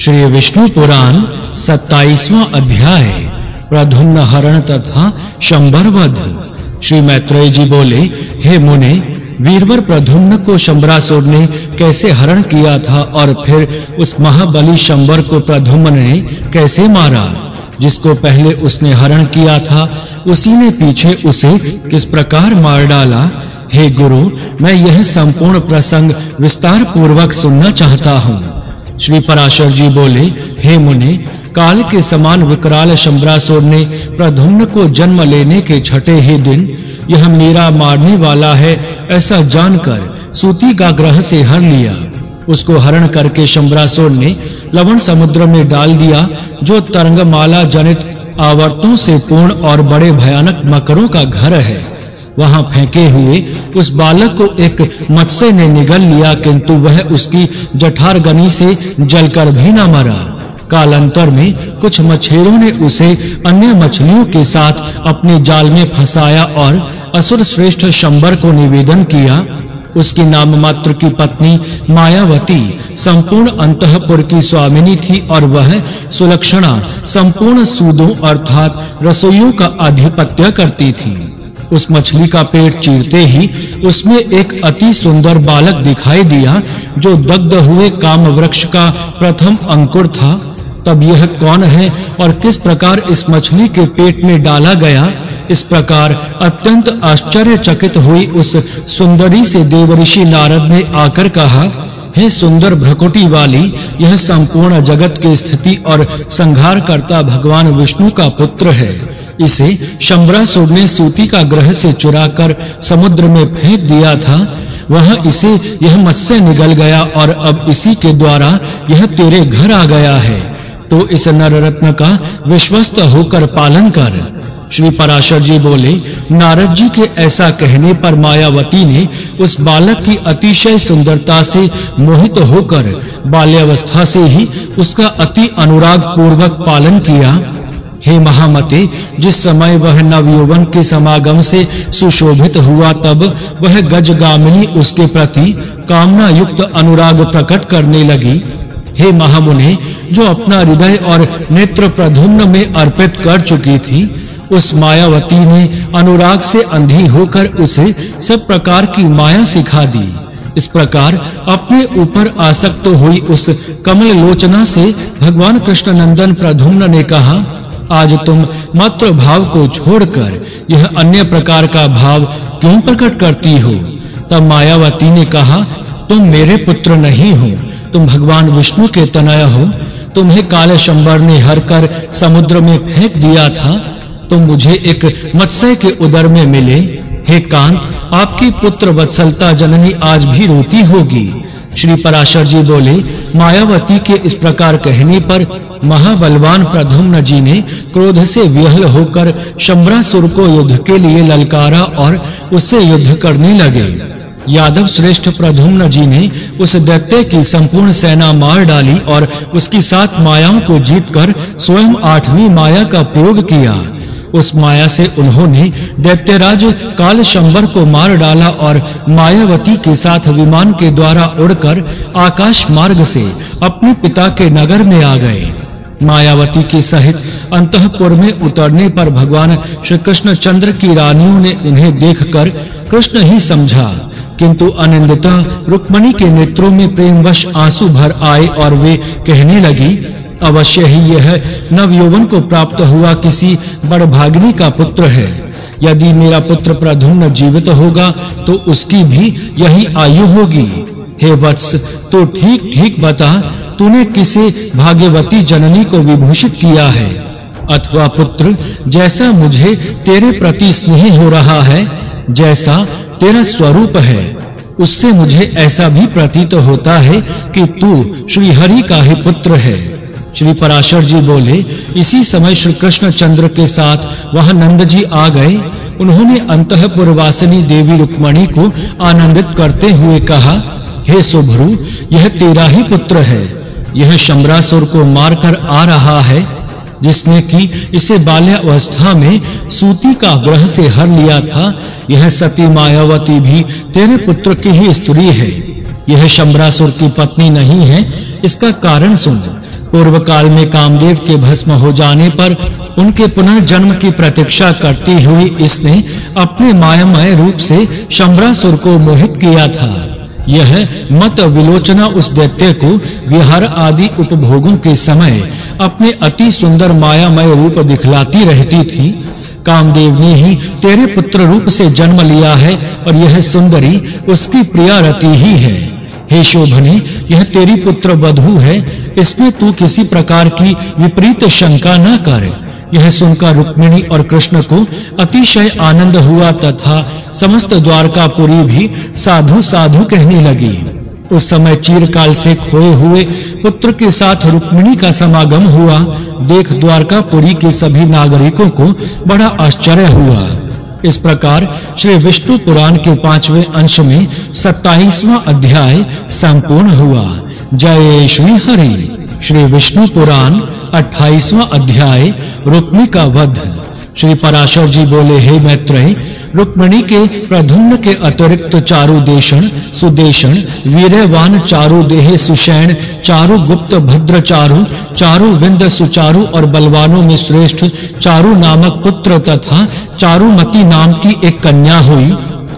श्री विष्णु पुराण 27वां अध्याय प्रधुम्न हरण तथा शंबरवध श्री मैत्रेय जी बोले, हे मुने, वीरवर प्रधुम्न को शंबरासुर ने कैसे हरण किया था और फिर उस महाबली शंबर को प्रधुम्न ने कैसे मारा? जिसको पहले उसने हरण किया था, उसी ने पीछे उसे किस प्रकार मार डाला? हे गुरु, मैं यह संपूर्ण प्रसंग विस्तार पूर्वक सुनना चाहता हूँ। श्री पराशर जी बोले, हे मुनि, काल के समान विकराल शंबरासुर ने प्रधुम्न को जन्म लेने के छठे ही दिन यह मेरा मारने वाला है ऐसा जानकर सूती का ग्रह से हर लिया। उसको हरण करके शंबरासुर ने लवण समुद्र में डाल दिया, जो तरंगमाला जनित आवर्तों से पूर्ण और बड़े भयानक मकरों का घर है। वहाँ फेंके हुए, उस बालक को एक मत्स्य ने निगल लिया, किंतु वह उसकी जठार गनी से जलकर भी न मरा। कालांतर में कुछ मछेरों ने उसे अन्य मछलियों के साथ अपने जाल में फंसाया और असुर श्रेष्ठ शंबर को निवेदन किया। उसकी नाम मात्र की पत्नी मायावती संपूर्ण अंतःपुर की स्वामिनी थी और वह सुलक्षणा संपूर्ण सूदों अर्थात रसोइयों का आधिपत्य करती थी। उस मछली का पेट चीरते ही उसमें एक अति सुंदर बालक दिखाई दिया, जो दग्ध हुए काम वृक्ष का प्रथम अंकुर था। तब यह कौन है और किस प्रकार इस मछली के पेट में डाला गया? इस प्रकार अत्यंत आश्चर्यचकित हुई उस सुंदरी से देवऋषि नारद ने आकर कहा, हे सुंदर भ्रकुटी वाली, यह संपूर्ण जगत की स्थिति और संहार करता भगवान विष्णु का पुत्र है। इसे शंबरासुर ने सूती का ग्रह से चुराकर समुद्र में फेंक दिया था। वह इसे यह मत्स्य निगल गया और अब इसी के द्वारा यह तेरे घर आ गया है। तो इस नर रत्न का विश्वस्त होकर पालन कर। श्री पराशर जी बोले, नारद जी के ऐसा कहने पर मायावती ने उस बालक की अतिशय सुंदरता से मोहित होकर बाल्यावस्था से ही उसका अति अनुराग पूर्वक पालन किया। हे महामते, जिस समय वह नवयौवन के समागम से सुशोभित हुआ, तब वह गजगामिनी उसके प्रति कामना युक्त अनुराग प्रकट करने लगी। हे महामुने, जो अपना हृदय और नेत्र प्रधुम्न में अर्पित कर चुकी थी, उस मायावती ने अनुराग से अंधी होकर उसे सब प्रकार की माया सिखा दी। इस प्रकार अपने ऊपर आसक्त हुई उस कमल लोचना से भगवान कृष्ण नंदन प्रधुम्न ने कहा आज तुम मात्र भाव को छोड़कर यह अन्य प्रकार का भाव क्यों प्रकट करती हो? तब मायावती ने कहा, तुम मेरे पुत्र नहीं हो, तुम भगवान विष्णु के तनय हो। तुम्हें काले शंबर ने हर कर समुद्र में फेंक दिया था। तुम मुझे एक मत्स्य के उदर में मिले। हे कांत, आपकी पुत्र वत्सलता जननी आज भी रोती होगी। श्री पराशर जी बोले, मायावती के इस प्रकार कहने पर महाबलवान प्रधुम्न जी ने क्रोध से विहल होकर शंबरासुर को युद्ध के लिए ललकारा और उससे युद्ध करने लगे। यादव श्रेष्ठ प्रधुम्न जी ने उस दैत्य की संपूर्ण सेना मार डाली और उसकी सात मायाओं को जीतकर स्वयं आठवीं माया का प्रयोग किया। उस माया से उन्होंने दैत्यराज काल शंबर को मार डाला और मायावती के साथ विमान के द्वारा उड़कर आकाश मार्ग से अपने पिता के नगर में आ गए। मायावती के सहित अंतःपुर में उतरने पर भगवान श्री कृष्ण चंद्र की रानियों ने उन्हें देखकर कृष्ण ही समझा, किंतु अनिंदिता रुक्मणी के नेत्रों में प्रेमवश आँसू भर आए और वे कहने लगी अवश्य ही यह नवयौवन को प्राप्त हुआ किसी बड़भागिनी का पुत्र है। यदि मेरा पुत्र प्रधुम्न जीवित होगा तो उसकी भी यही आयु होगी। हे वत्स तो ठीक-ठीक बता, तूने किसे भाग्यवती जननी को विभूषित किया है? अथवा पुत्र, जैसा मुझे तेरे प्रति स्नेह हो रहा है, जैसा तेरा स्वरूप है, उससे मुझे ऐसा भी प्रतीत होता है कि तू श्री हरि का ही पुत्र है। श्री पराशर जी बोले, इसी समय श्री कृष्ण चंद्र के साथ वहाँ नंद जी आ गए। उन्होंने अंतःपुर वासिनी देवी रुक्मणी को आनंदित करते हुए कहा, हे सुभ्रु, यह तेरा ही पुत्र है। यह शंबरासुर को मारकर आ रहा है, जिसने कि इसे बाल्यावस्था में सूती का ग्रह से हर लिया था। यह सती मायावती भी तेरे पुत्र की ही स्त्री है। यह शंबरासुर की पत्नी नहीं है। इसका कारण सुन। पूर्व काल में कामदेव के भस्म हो जाने पर उनके पुनर्जन्म की प्रतीक्षा करती हुई इसने अपने मायामय रूप से शंबरासुर को मोहित किया था। यह मत विलोचना उस दैत्य को विहार आदि उपभोगों के समय अपने अति सुंदर मायामय रूप दिखलाती रहती थी। कामदेव ने ही तेरे पुत्र रूप से जन्म लिया है और यह सुंदरी उसकी प्रिया रति ही है। हे शोभने, यह तेरी पुत्र वधु है इसमें तू किसी प्रकार की विपरीत शंका न कर। यह सुनकर रुक्मिणी और कृष्ण को अतिशय आनंद हुआ तथा समस्त द्वारकापुरी भी साधु साधु कहने लगी। उस समय चीरकाल से खोए हुए पुत्र के साथ रुक्मिणी का समागम हुआ। देख द्वारकापुरी के सभी नागरिकों को बड़ा आश्चर्य हुआ। इस प्रकार श्री विष्णु पुराण के पाँचवें अंश में 27वां अध्याय संपूर्ण हुआ। जय श्री हरि। श्री विष्णु पुराण 28वां अध्याय, रुक्मी का वध। श्री पराशर जी बोले, हे मैत्रेय, रुक्मणी के प्रधुम्न के अतिरिक्त चारु देशन सुदेशन वीरवान चारु देह सुषैण चारु गुप्त भद्र चारु चारु विंद सुचारु और बलवानों में श्रेष्ठ चारु नामक पुत्र तथा चारुमती नाम की एक कन्या हुई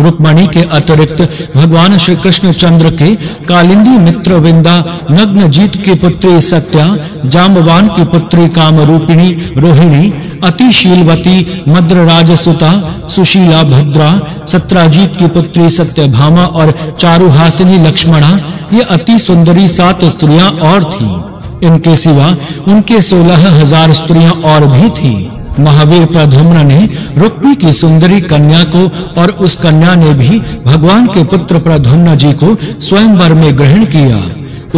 रुक्मणी के अतिरिक्त भगवान श्री कृष्ण चंद्र के कालिंदी मित्र विंदा, नग्न जीत की पुत्री सत्या जामवान की पुत्री कामरूपिणी, रोहिणी, अतिशीलवती मद्रराजसुता, सुशीला भद्रा, सत्राजीत की पुत्री सत्यभामा और चारुहासिनी लक्ष्मणा, ये अति सुंदरी सात स्त्रियाँ और थीं। इनके सिवा उनके सोलह हज़ार स्त्रियाँ और भी थीं। महावीर प्रधुम्न ने रुक्मी की सुंदरी कन्या को और उस कन्या ने भी भगवान के पुत्र प्रधुम्न जी को स्वयंवर में ग्रहण किया।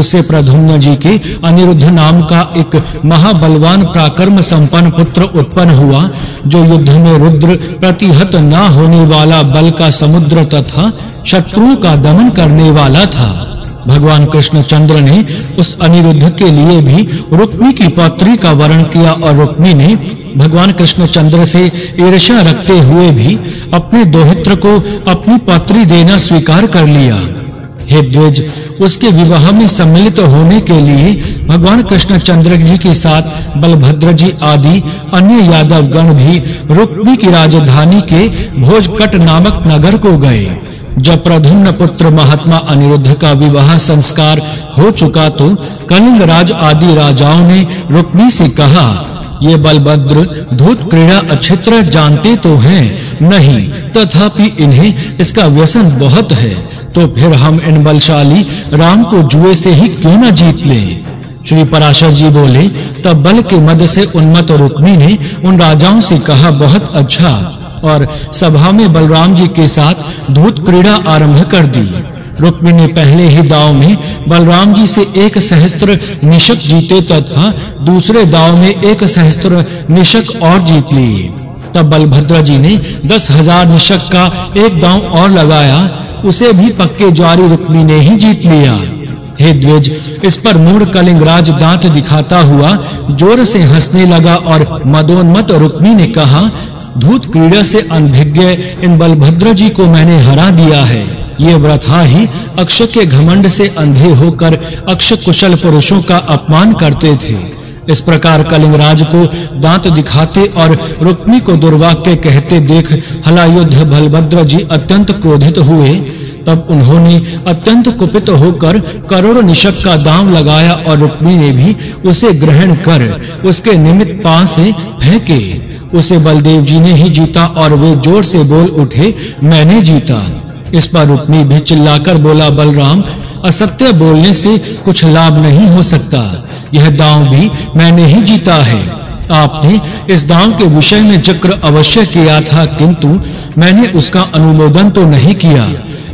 उसे प्रधुम्न जी के अनिरुद्ध नाम का एक महाबलवान प्राकर्म संपन्न पुत्र उत्पन्न हुआ, जो युद्ध में रुद्र प्रतिहत न होने वाला बल का समुद्र तथा शत्रुओं का दमन करने वाला था। भगवान कृष्णचंद्र ने उस अनिरुद्ध के लिए भी रुक्मी की पौत्री का वर्ण किया और रुक्मी ने भगवान कृष्णचंद्र से ईर्ष्या रखते हुए भी अपने दोहित्र को अपनी पौत्री देना स्वीकार कर लिया। हे द्विज, उसके विवाह में सम्मिलित होने के लिए भगवान कृष्णचंद्र जी के साथ बलभद्र जी आदि अन्य यादव गण भी रुक्मी की राजधानी के भोजकट नामक नगर को गए। जब प्रधुम्न पुत्र महात्मा अनिरुद्ध का विवाह संस्कार हो चुका तो कलिंग राज आदि राजाओं ने रुक्मी से कहा ये बलभद्र धूत क्रीड़ा अच्छी जानते तो हैं। नहीं, तथापि इन्हें इसका व्यसन बहुत है। तो फिर हम इन बलशाली राम को जुए से ही क्यों न जीत लें? श्री पराशर जी बोले, तब बल के मद से उन्मत्त रुक्मी ने उन राजाओं से कहा, बहुत अच्छा। और सभा में बलराम जी के साथ धूत क्रीड़ा आरंभ कर दी। रुक्मी ने पहले ही दाव में बलराम जी से एक सहस्त्र निशक जीते तथा दूसरे दाव में एक सहस्त्र निशक और जीत लिए। तब बलभद्र जी ने दस हज़ार निशक का एक दाव और लगाया, उसे भी पक्के ज्वारी रुक्मी ने ही जीत लिया। हे द्विज, इस पर मूढ़ कलिंगराज दांत दिखाता हुआ ज़ोर से हंसने लगा और मदोन्मत रुक्मी ने कहा, धूत क्रीड़ा से अनभिज्ञ इन बलभद्र जी को मैंने हरा दिया है। ये व्रथा ही अक्ष के घमंड से अंधे होकर अक्ष कुशल पुरुषों का अपमान करते थे। इस प्रकार कलिंगराज को दांत दिखाते और रुक्मी को दुर्वाक्य कहते देख हलायुद्ध बलभद्र जी अत्यंत क्रोधित हुए। तब उन्होंने अत्यंत कुपित होकर करोड़ निशक का दाम लगाया और रुक्मी ने भी उसे ग्रहण कर उसके निमित्त पां से फेंके। उसे बलदेव जी ने ही जीता और वे ज़ोर से बोल उठे, मैंने जीता। इस पर रुक्मी भी चिल्लाकर बोला, बलराम, असत्य बोलने से कुछ लाभ नहीं हो सकता। यह दांव भी मैंने ही जीता है। आपने इस दांव के विषय में चक्र अवश्य किया था, किंतु मैंने उसका अनुमोदन तो नहीं किया।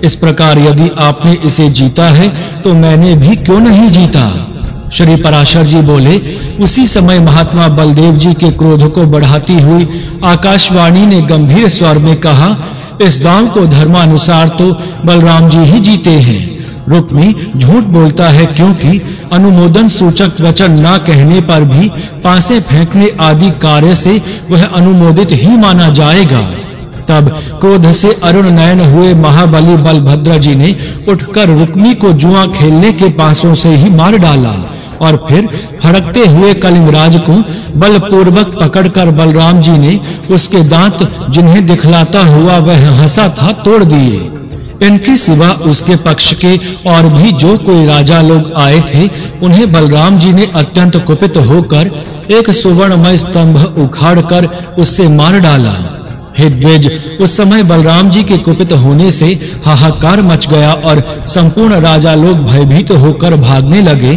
इस प्रकार यदि आपने इसे जीता है तो मैंने भी क्यों नहीं जीता? श्री पराशर जी बोले, उसी समय महात्मा बलदेव जी के क्रोध को बढ़ाती हुई आकाशवाणी ने गंभीर स्वर में कहा इस दांव को धर्मानुसार तो बलराम जी ही जीते हैं। रुक्मी झूठ बोलता है क्योंकि अनुमोदन सूचक वचन ना कहने पर भी पासे फेंकने आदि कार्य से वह अनुमोदित ही माना जाएगा। तब क्रोध से अरुण नयन हुए महाबली बलभद्र जी ने उठकर रुक्मी को जुआ खेलने के पासों से ही मार डाला। और फिर फड़कते हुए कलिंगराज को बलपूर्वक पकड़कर बलराम जी ने उसके दांत जिन्हें दिखलाता हुआ वह हंसा था तोड़ दिए। इनके सिवा उसके पक्ष के और भी जो कोई राजा लोग आए थे, उन्हें बलराम जी ने अत्यंत कुपित होकर एक सुवर्णमय स्तंभ उखाड़कर उससे मार डाला। हे द्विज, उस समय बलराम जी के कुपित होने से हाहाकार मच गया और संपूर्ण राजा लोग भयभीत होकर भागने लगे।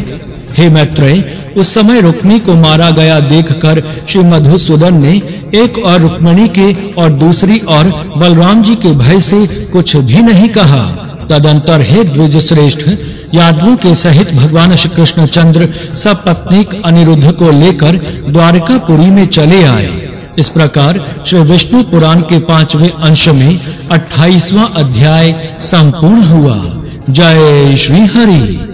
हे मैत्रेय, उस समय रुक्मी को मारा गया देखकर श्री मधुसूदन ने एक और रुक्मणी के और दूसरी और बलराम जी के भय से कुछ भी नहीं कहा। तदंतर हे द्विज श्रेष्ठ यादवों के सहित भगवान श्री कृष्ण चंद्र सब पत्नीक अनिरुद्ध को लेकर द्वारकापुरी में चले आए। इस प्रकार श्री विष्णु पुराण के पाँचवें अंश में 28वां अध्याय संपूर्ण हुआ। जय श्री हरि।